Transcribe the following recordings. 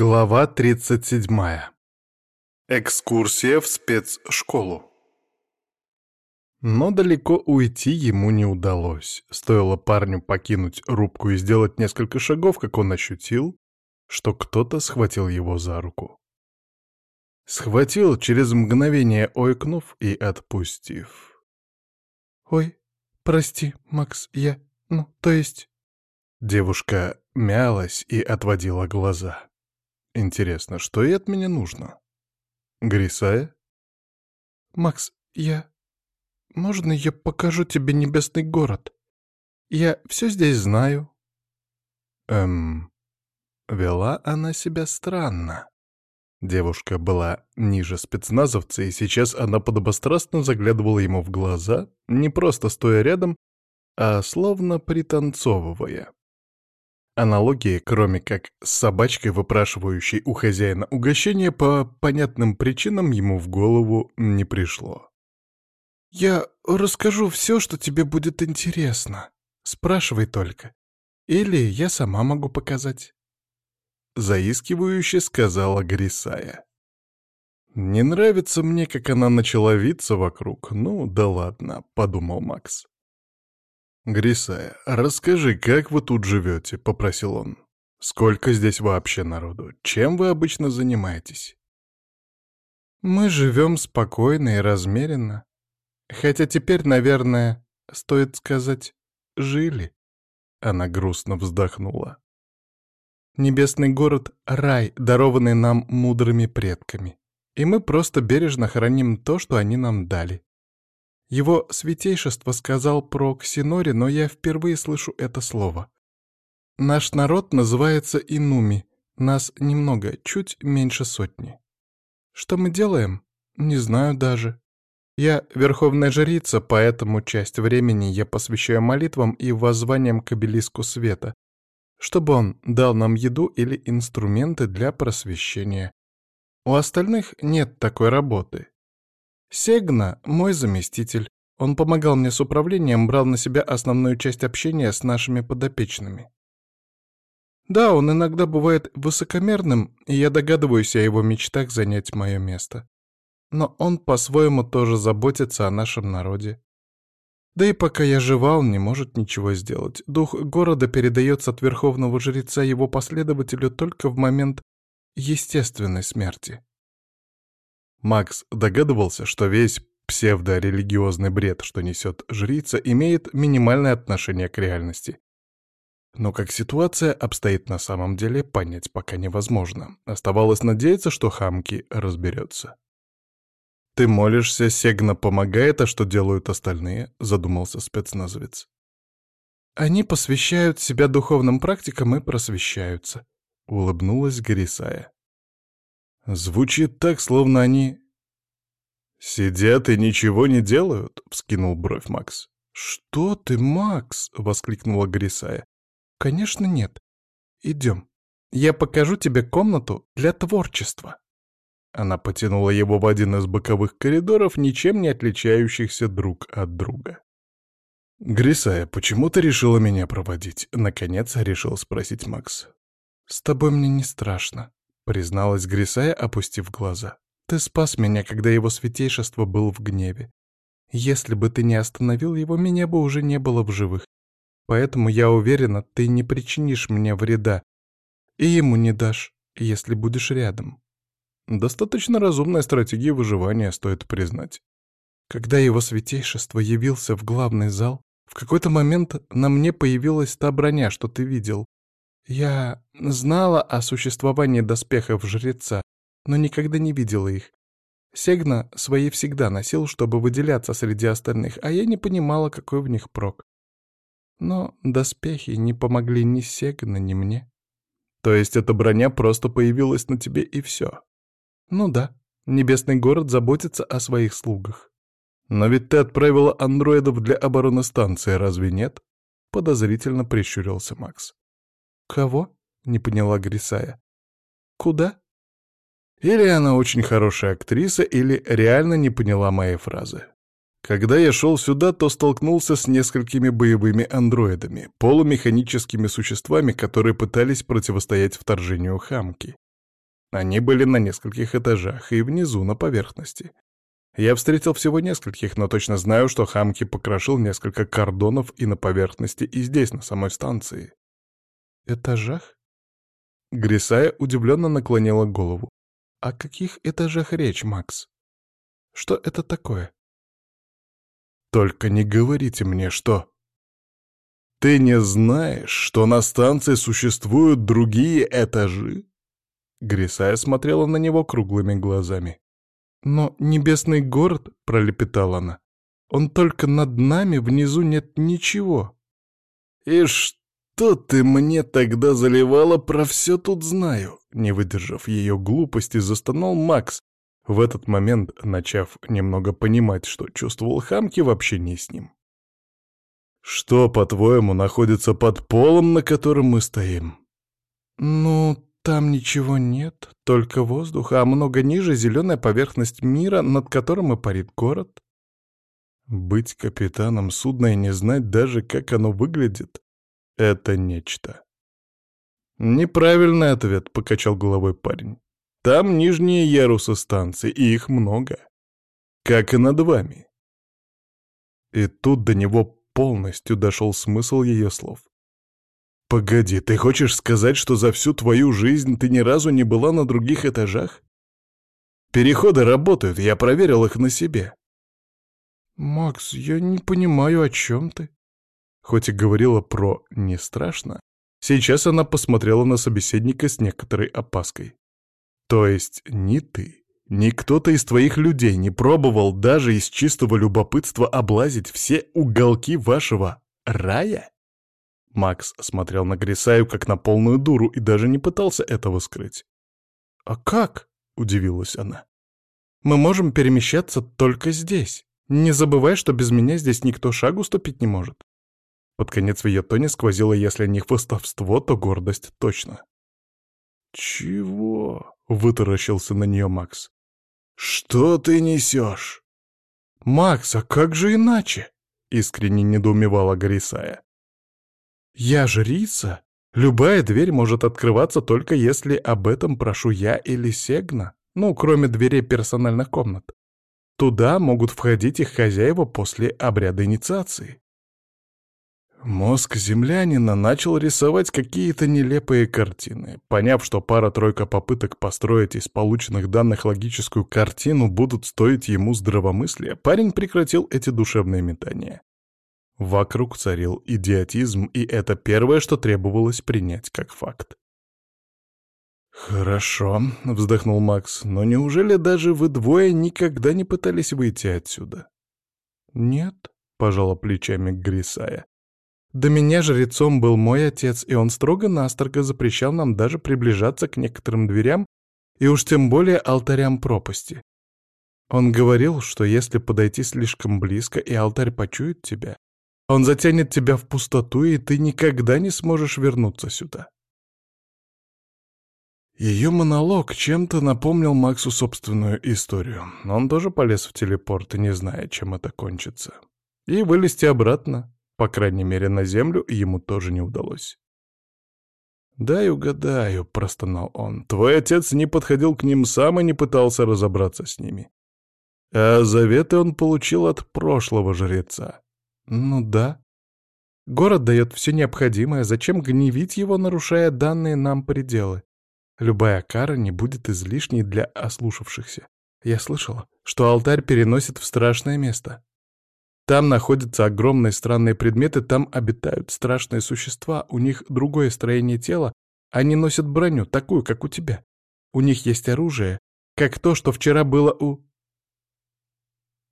Глава 37. Экскурсия в спецшколу. Но далеко уйти ему не удалось. Стоило парню покинуть рубку и сделать несколько шагов, как он ощутил, что кто-то схватил его за руку. Схватил, через мгновение ойкнув и отпустив. «Ой, прости, Макс, я... ну, то есть...» Девушка мялась и отводила глаза. Интересно, что ей от меня нужно? Грисая? Макс, я... Можно я покажу тебе небесный город? Я все здесь знаю. Эм... Вела она себя странно. Девушка была ниже спецназовца, и сейчас она подобострастно заглядывала ему в глаза, не просто стоя рядом, а словно пританцовывая. Аналогии, кроме как с собачкой, выпрашивающей у хозяина угощение, по понятным причинам ему в голову не пришло. «Я расскажу все, что тебе будет интересно. Спрашивай только. Или я сама могу показать». Заискивающе сказала Грисая. «Не нравится мне, как она начала виться вокруг. Ну, да ладно», — подумал Макс. «Грисая, расскажи, как вы тут живете?» — попросил он. «Сколько здесь вообще народу? Чем вы обычно занимаетесь?» «Мы живем спокойно и размеренно. Хотя теперь, наверное, стоит сказать, жили». Она грустно вздохнула. «Небесный город — рай, дарованный нам мудрыми предками. И мы просто бережно храним то, что они нам дали. Его святейшество сказал про Ксинори, но я впервые слышу это слово. Наш народ называется Инуми, нас немного, чуть меньше сотни. Что мы делаем? Не знаю даже. Я верховная жрица, поэтому часть времени я посвящаю молитвам и воззваниям к обелиску света, чтобы он дал нам еду или инструменты для просвещения. У остальных нет такой работы. Сегна — мой заместитель. Он помогал мне с управлением, брал на себя основную часть общения с нашими подопечными. Да, он иногда бывает высокомерным, и я догадываюсь о его мечтах занять мое место. Но он по-своему тоже заботится о нашем народе. Да и пока я жива, он не может ничего сделать. Дух города передается от верховного жреца его последователю только в момент естественной смерти. Макс догадывался, что весь псевдорелигиозный бред, что несет жрица, имеет минимальное отношение к реальности. Но как ситуация обстоит на самом деле, понять пока невозможно. Оставалось надеяться, что Хамки разберется. «Ты молишься, Сегна помогает, а что делают остальные?» — задумался спецназовец. «Они посвящают себя духовным практикам и просвещаются», — улыбнулась Горисая. Звучит так, словно они... «Сидят и ничего не делают?» — вскинул бровь Макс. «Что ты, Макс?» — воскликнула Грисая. «Конечно нет. Идем. Я покажу тебе комнату для творчества». Она потянула его в один из боковых коридоров, ничем не отличающихся друг от друга. «Грисая, почему ты решила меня проводить?» — наконец решил спросить Макс. «С тобой мне не страшно», призналась Грисая, опустив глаза. «Ты спас меня, когда его святейшество был в гневе. Если бы ты не остановил его, меня бы уже не было в живых. Поэтому я уверена, ты не причинишь мне вреда. И ему не дашь, если будешь рядом». Достаточно разумная стратегия выживания, стоит признать. Когда его святейшество явился в главный зал, в какой-то момент на мне появилась та броня, что ты видел. Я знала о существовании доспехов жреца, но никогда не видела их. Сегна свои всегда носил, чтобы выделяться среди остальных, а я не понимала, какой в них прок. Но доспехи не помогли ни Сегна, ни мне. То есть эта броня просто появилась на тебе и все? Ну да, небесный город заботится о своих слугах. Но ведь ты отправила андроидов для обороны станции, разве нет? Подозрительно прищурился Макс. «Кого?» — не поняла Грисая. «Куда?» Или она очень хорошая актриса, или реально не поняла моей фразы. Когда я шел сюда, то столкнулся с несколькими боевыми андроидами, полумеханическими существами, которые пытались противостоять вторжению Хамки. Они были на нескольких этажах и внизу, на поверхности. Я встретил всего нескольких, но точно знаю, что Хамки покрошил несколько кордонов и на поверхности, и здесь, на самой станции. Этажах? Грисая удивленно наклонила голову. О каких этажах речь, Макс? Что это такое? Только не говорите мне, что... Ты не знаешь, что на станции существуют другие этажи? Грисая смотрела на него круглыми глазами. «Но небесный город», — пролепетала она, — «он только над нами, внизу нет ничего». «И что ты мне тогда заливала про все тут знаю?» Не выдержав ее глупости, застонал Макс, в этот момент начав немного понимать, что чувствовал Хамки в общении с ним. «Что, по-твоему, находится под полом, на котором мы стоим?» «Ну, там ничего нет, только воздух, а много ниже зеленая поверхность мира, над которым и парит город. Быть капитаном судна и не знать даже, как оно выглядит — это нечто. «Неправильный ответ», — покачал головой парень. «Там нижние ярусы станции, и их много. Как и над вами». И тут до него полностью дошел смысл ее слов. «Погоди, ты хочешь сказать, что за всю твою жизнь ты ни разу не была на других этажах? Переходы работают, я проверил их на себе». «Макс, я не понимаю, о чем ты?» Хоть и говорила про «не страшно», сейчас она посмотрела на собеседника с некоторой опаской. «То есть ни ты, ни кто-то из твоих людей не пробовал даже из чистого любопытства облазить все уголки вашего рая?» Макс смотрел на Грисаю как на полную дуру и даже не пытался этого скрыть. «А как?» — удивилась она. «Мы можем перемещаться только здесь. Не забывай, что без меня здесь никто шагу ступить не может». Под конец в ее тоне сквозило, если не хвостовство, то гордость точно. «Чего?» — вытаращился на нее Макс. «Что ты несешь?» «Макс, а как же иначе?» — искренне недоумевала Грисая. Я жрица. Любая дверь может открываться только если об этом прошу я или Сегна, ну, кроме дверей персональных комнат. Туда могут входить их хозяева после обряда инициации. Мозг землянина начал рисовать какие-то нелепые картины. Поняв, что пара-тройка попыток построить из полученных данных логическую картину будут стоить ему здравомыслия, парень прекратил эти душевные метания. Вокруг царил идиотизм, и это первое, что требовалось принять как факт. «Хорошо», — вздохнул Макс, — «но неужели даже вы двое никогда не пытались выйти отсюда?» «Нет», — пожала плечами Грисая. «До меня жрецом был мой отец, и он строго-настрого запрещал нам даже приближаться к некоторым дверям и уж тем более алтарям пропасти. Он говорил, что если подойти слишком близко, и алтарь почует тебя, он затянет тебя в пустоту, и ты никогда не сможешь вернуться сюда. Ее монолог чем-то напомнил Максу собственную историю. Он тоже полез в телепорт, не зная, чем это кончится. И вылезти обратно, по крайней мере, на землю, ему тоже не удалось. «Дай угадаю», — простонал он. «Твой отец не подходил к ним сам и не пытался разобраться с ними. А заветы он получил от прошлого жреца. Ну да. Город дает все необходимое, зачем гневить его, нарушая данные нам пределы? Любая кара не будет излишней для ослушавшихся. Я слышала, что алтарь переносит в страшное место. Там находятся огромные странные предметы, там обитают страшные существа, у них другое строение тела, они носят броню, такую, как у тебя. У них есть оружие, как то, что вчера было у...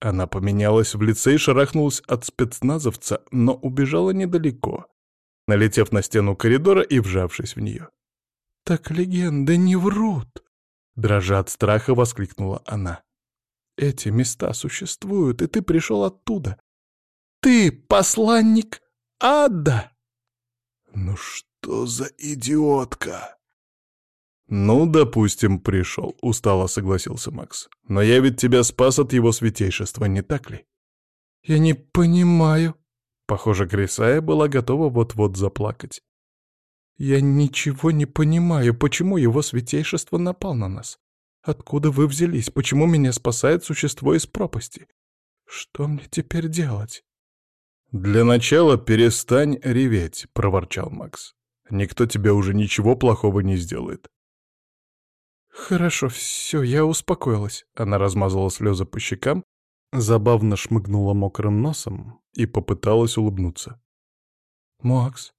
Она поменялась в лице и шарахнулась от спецназовца, но убежала недалеко, налетев на стену коридора и вжавшись в нее. «Так легенды не врут!» Дрожа от страха, воскликнула она. «Эти места существуют, и ты пришел оттуда. Ты посланник ада!» «Ну что за идиотка?» «Ну, допустим, пришел», — устало согласился Макс. «Но я ведь тебя спас от его святейшества, не так ли?» «Я не понимаю». Похоже, Грисая была готова вот-вот заплакать. «Я ничего не понимаю, почему его святейшество напал на нас? Откуда вы взялись? Почему меня спасает существо из пропасти? Что мне теперь делать?» «Для начала перестань реветь», — проворчал Макс. «Никто тебе уже ничего плохого не сделает». «Хорошо, все, я успокоилась». Она размазала слезы по щекам, забавно шмыгнула мокрым носом и попыталась улыбнуться. «Макс,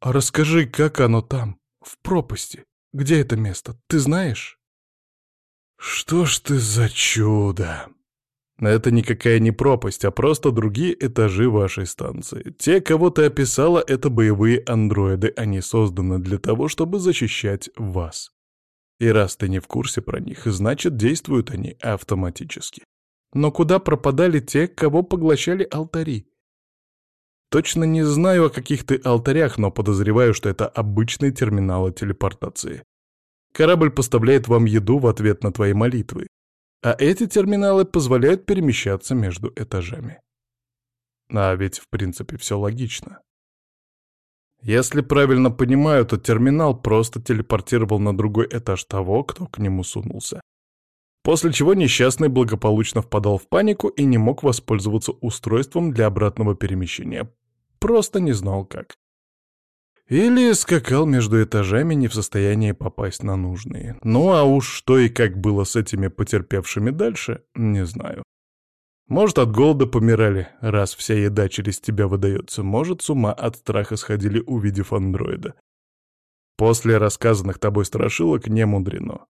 а расскажи, как оно там, в пропасти? Где это место, ты знаешь?» «Что ж ты за чудо!» Это никакая не пропасть, а просто другие этажи вашей станции. Те, кого ты описала, это боевые андроиды, они созданы для того, чтобы защищать вас. И раз ты не в курсе про них, значит, действуют они автоматически. Но куда пропадали те, кого поглощали алтари? Точно не знаю, о каких ты алтарях, но подозреваю, что это обычные терминалы телепортации. Корабль поставляет вам еду в ответ на твои молитвы. А эти терминалы позволяют перемещаться между этажами. А ведь, в принципе, все логично. Если правильно понимаю, то терминал просто телепортировал на другой этаж того, кто к нему сунулся. После чего несчастный благополучно впадал в панику и не мог воспользоваться устройством для обратного перемещения. Просто не знал как. Или скакал между этажами, не в состоянии попасть на нужные. Ну а уж что и как было с этими потерпевшими дальше, не знаю. Может, от голода помирали, раз вся еда через тебя выдается. Может, с ума от страха сходили, увидев андроида. После рассказанных тобой страшилок не мудрено.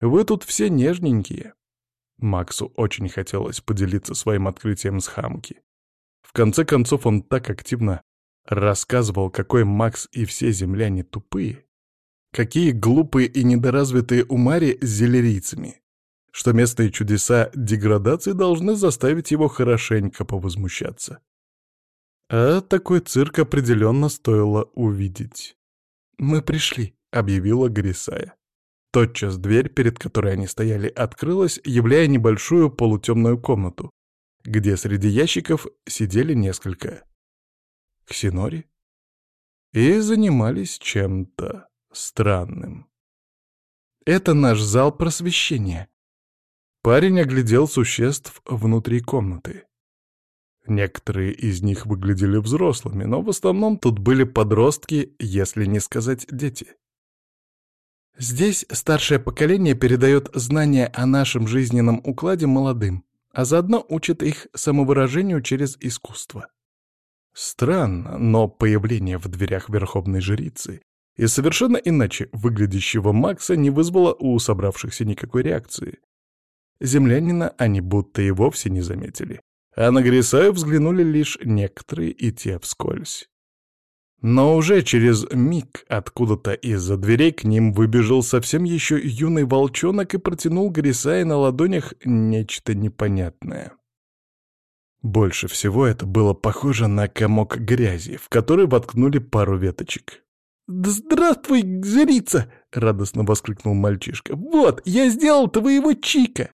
Вы тут все нежненькие. Максу очень хотелось поделиться своим открытием с Хамки. В конце концов, он так активно Рассказывал, какой Макс и все земляне тупые. Какие глупые и недоразвитые умари с зелерийцами. Что местные чудеса деградации должны заставить его хорошенько повозмущаться. А такой цирк определенно стоило увидеть. «Мы пришли», — объявила Грисая. Тотчас дверь, перед которой они стояли, открылась, являя небольшую полутемную комнату, где среди ящиков сидели несколько Ксинори, и занимались чем-то странным. Это наш зал просвещения. Парень оглядел существ внутри комнаты. Некоторые из них выглядели взрослыми, но в основном тут были подростки, если не сказать дети. Здесь старшее поколение передает знания о нашем жизненном укладе молодым, а заодно учит их самовыражению через искусство. Странно, но появление в дверях верховной жрицы и совершенно иначе выглядящего Макса не вызвало у собравшихся никакой реакции. Землянина они будто и вовсе не заметили, а на Грисаю взглянули лишь некоторые и те вскользь. Но уже через миг откуда-то из-за дверей к ним выбежал совсем еще юный волчонок и протянул Грисае на ладонях нечто непонятное. Больше всего это было похоже на комок грязи, в который воткнули пару веточек. «Да здравствуй, жрица!» — радостно воскликнул мальчишка. «Вот, я сделал твоего Чика!»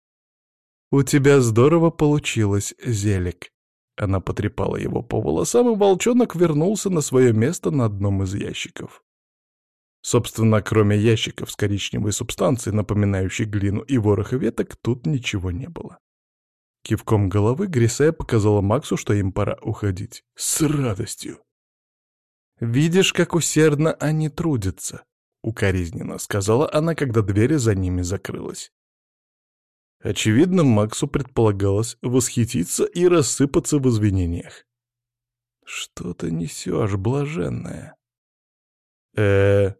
«У тебя здорово получилось, Зелик!» Она потрепала его по волосам, и волчонок вернулся на свое место на одном из ящиков. Собственно, кроме ящиков с коричневой субстанцией, напоминающей глину и вороха веток, тут ничего не было. Кивком головы Грисая показала Максу, что им пора уходить. С радостью. «Видишь, как усердно они трудятся», — укоризненно сказала она, когда дверь за ними закрылась. Очевидно, Максу предполагалось восхититься и рассыпаться в извинениях. «Что ты несешь, блаженная?» э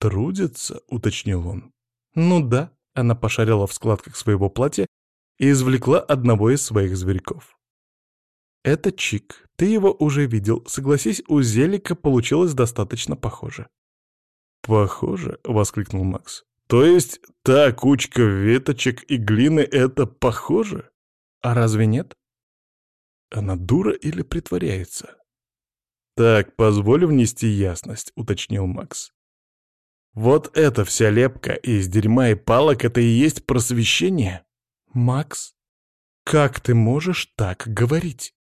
«Трудится?» — уточнил он. «Ну да», — она пошарила в складках своего платья и извлекла одного из своих зверьков. «Это Чик. Ты его уже видел. Согласись, у Зелика получилось достаточно похоже». «Похоже?» — воскликнул Макс. «То есть та кучка веточек и глины — это похоже? А разве нет?» «Она дура или притворяется?» «Так, позволь внести ясность», — уточнил Макс. «Вот эта вся лепка из дерьма и палок — это и есть просвещение?» «Макс, как ты можешь так говорить?»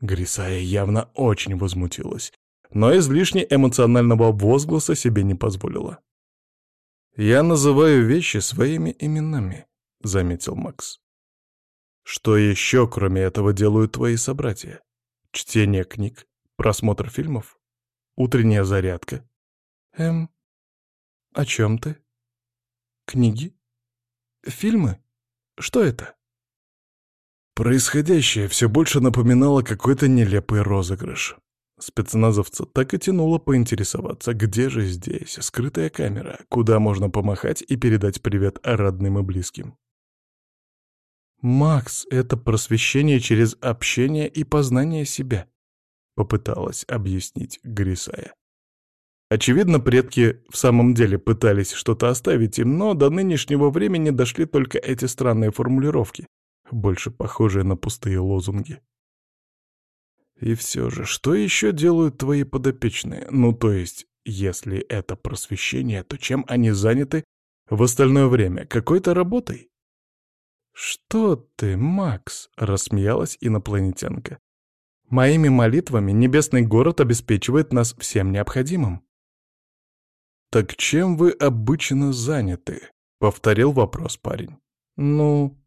Грисая явно очень возмутилась. но излишне эмоционального возгласа себе не позволила. «Я называю вещи своими именами», — заметил Макс. «Что еще, кроме этого, делают твои собратья? Чтение книг, просмотр фильмов, утренняя зарядка?» «Эм, о чем ты? Книги? Фильмы? Что это?» Происходящее все больше напоминало какой-то нелепый розыгрыш. Спецназовца так и тянуло поинтересоваться, где же здесь скрытая камера, куда можно помахать и передать привет родным и близким. «Макс, это просвещение через общение и познание себя», — попыталась объяснить Грисая. Очевидно, предки в самом деле пытались что-то оставить им, но до нынешнего времени дошли только эти странные формулировки, больше похожие на пустые лозунги. И все же, что еще делают твои подопечные? Ну, то есть, если это просвещение, то чем они заняты в остальное время? Какой-то работой? «Что ты, Макс?» — рассмеялась инопланетянка. «Моими молитвами небесный город обеспечивает нас всем необходимым». «Так чем вы обычно заняты?» — повторил вопрос парень. «Ну...»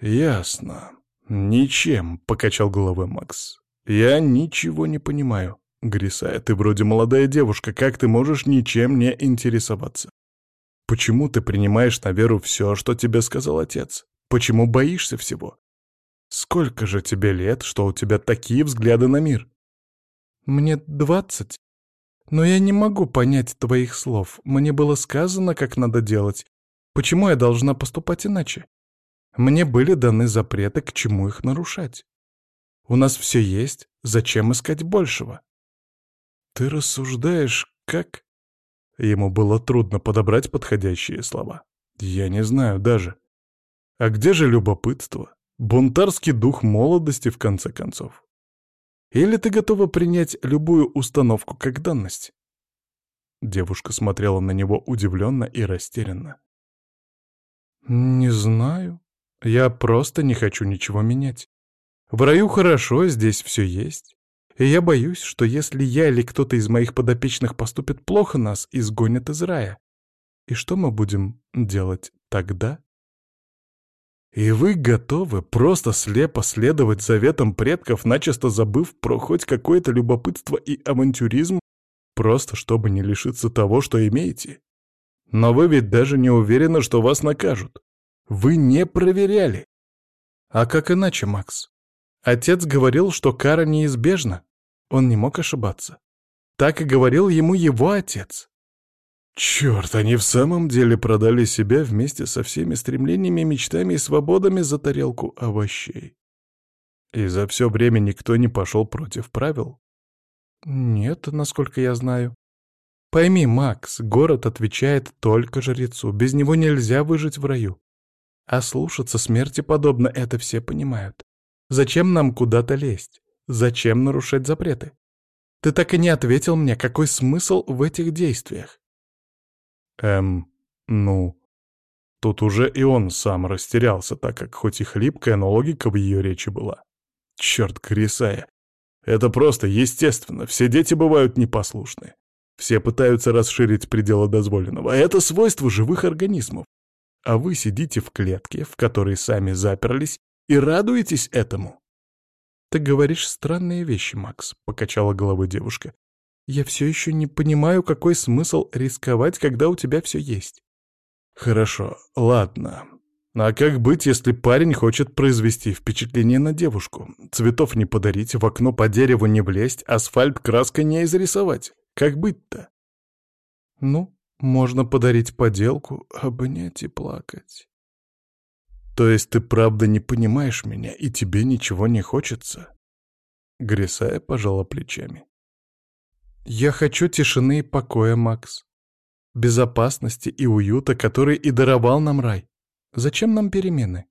«Ясно. Ничем», — покачал головой Макс. «Я ничего не понимаю. Грисая, ты вроде молодая девушка, как ты можешь ничем не интересоваться? Почему ты принимаешь на веру все, что тебе сказал отец? Почему боишься всего? Сколько же тебе лет, что у тебя такие взгляды на мир?» «Мне двадцать. Но я не могу понять твоих слов. Мне было сказано, как надо делать. Почему я должна поступать иначе? Мне были даны запреты, к чему их нарушать. У нас все есть, зачем искать большего? Ты рассуждаешь, как... Ему было трудно подобрать подходящие слова. Я не знаю даже. А где же любопытство? Бунтарский дух молодости, в конце концов. Или ты готова принять любую установку как данность? Девушка смотрела на него удивленно и растерянно. «Не знаю», я просто не хочу ничего менять. В раю хорошо, здесь все есть. И я боюсь, что если я или кто-то из моих подопечных поступит плохо, нас изгонят из рая. И что мы будем делать тогда? И вы готовы просто слепо следовать заветам предков, начисто забыв про хоть какое-то любопытство и авантюризм, просто чтобы не лишиться того, что имеете? Но вы ведь даже не уверены, что вас накажут. Вы не проверяли. А как иначе, Макс? Отец говорил, что кара неизбежна. Он не мог ошибаться. Так и говорил ему его отец. Черт, они в самом деле продали себя вместе со всеми стремлениями, мечтами и свободами за тарелку овощей. И за все время никто не пошел против правил? Нет, насколько я знаю. Пойми, Макс, город отвечает только жрецу. Без него нельзя выжить в раю. А слушаться смерти подобно это все понимают. Зачем нам куда-то лезть? Зачем нарушать запреты? Ты так и не ответил мне, какой смысл в этих действиях? Эм, ну... Тут уже и он сам растерялся, так как хоть и хлипкая, но логика в ее речи была. Черт, Крисая. Это просто естественно, все дети бывают непослушны. Все пытаются расширить пределы дозволенного, а это свойство живых организмов а вы сидите в клетке, в которой сами заперлись, и радуетесь этому. «Ты говоришь странные вещи, Макс», — покачала головой девушка. «Я все еще не понимаю, какой смысл рисковать, когда у тебя все есть». «Хорошо, ладно. А как быть, если парень хочет произвести впечатление на девушку? Цветов не подарить, в окно по дереву не влезть, асфальт краской не изрисовать? Как быть-то?» «Ну, можно подарить поделку, обнять и плакать. То есть ты правда не понимаешь меня, и тебе ничего не хочется? Грисая пожала плечами. Я хочу тишины и покоя, Макс. Безопасности и уюта, который и даровал нам рай. Зачем нам перемены?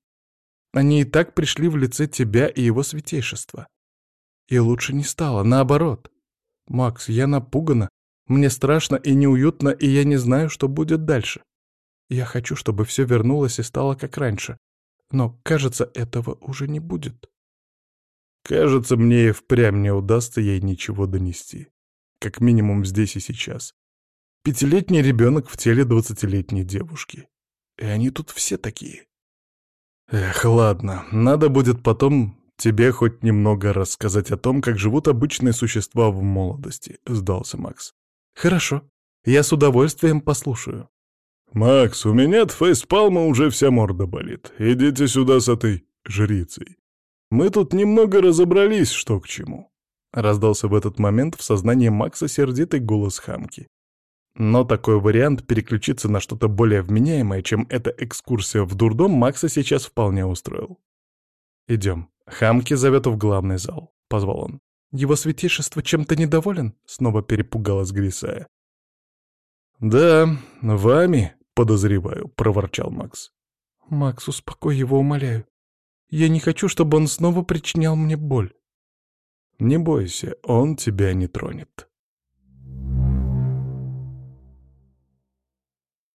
Они и так пришли в лице тебя и его святейшества. И лучше не стало, наоборот. Макс, я напугана мне страшно и неуютно, и я не знаю, что будет дальше. Я хочу, чтобы все вернулось и стало как раньше. Но, кажется, этого уже не будет. Кажется, мне и впрямь не удастся ей ничего донести. Как минимум здесь и сейчас. Пятилетний ребенок в теле двадцатилетней девушки. И они тут все такие. Эх, ладно, надо будет потом тебе хоть немного рассказать о том, как живут обычные существа в молодости, сдался Макс. Хорошо, я с удовольствием послушаю. «Макс, у меня от фейспалма уже вся морда болит. Идите сюда с этой жрицей. Мы тут немного разобрались, что к чему». Раздался в этот момент в сознании Макса сердитый голос хамки. Но такой вариант переключиться на что-то более вменяемое, чем эта экскурсия в дурдом, Макса сейчас вполне устроил. «Идем. Хамки зовет в главный зал», — позвал он. «Его святейшество чем-то недоволен?» — снова перепугалась Грисая. «Да, вами, подозреваю», — проворчал Макс. «Макс, успокой его, умоляю. Я не хочу, чтобы он снова причинял мне боль». «Не бойся, он тебя не тронет».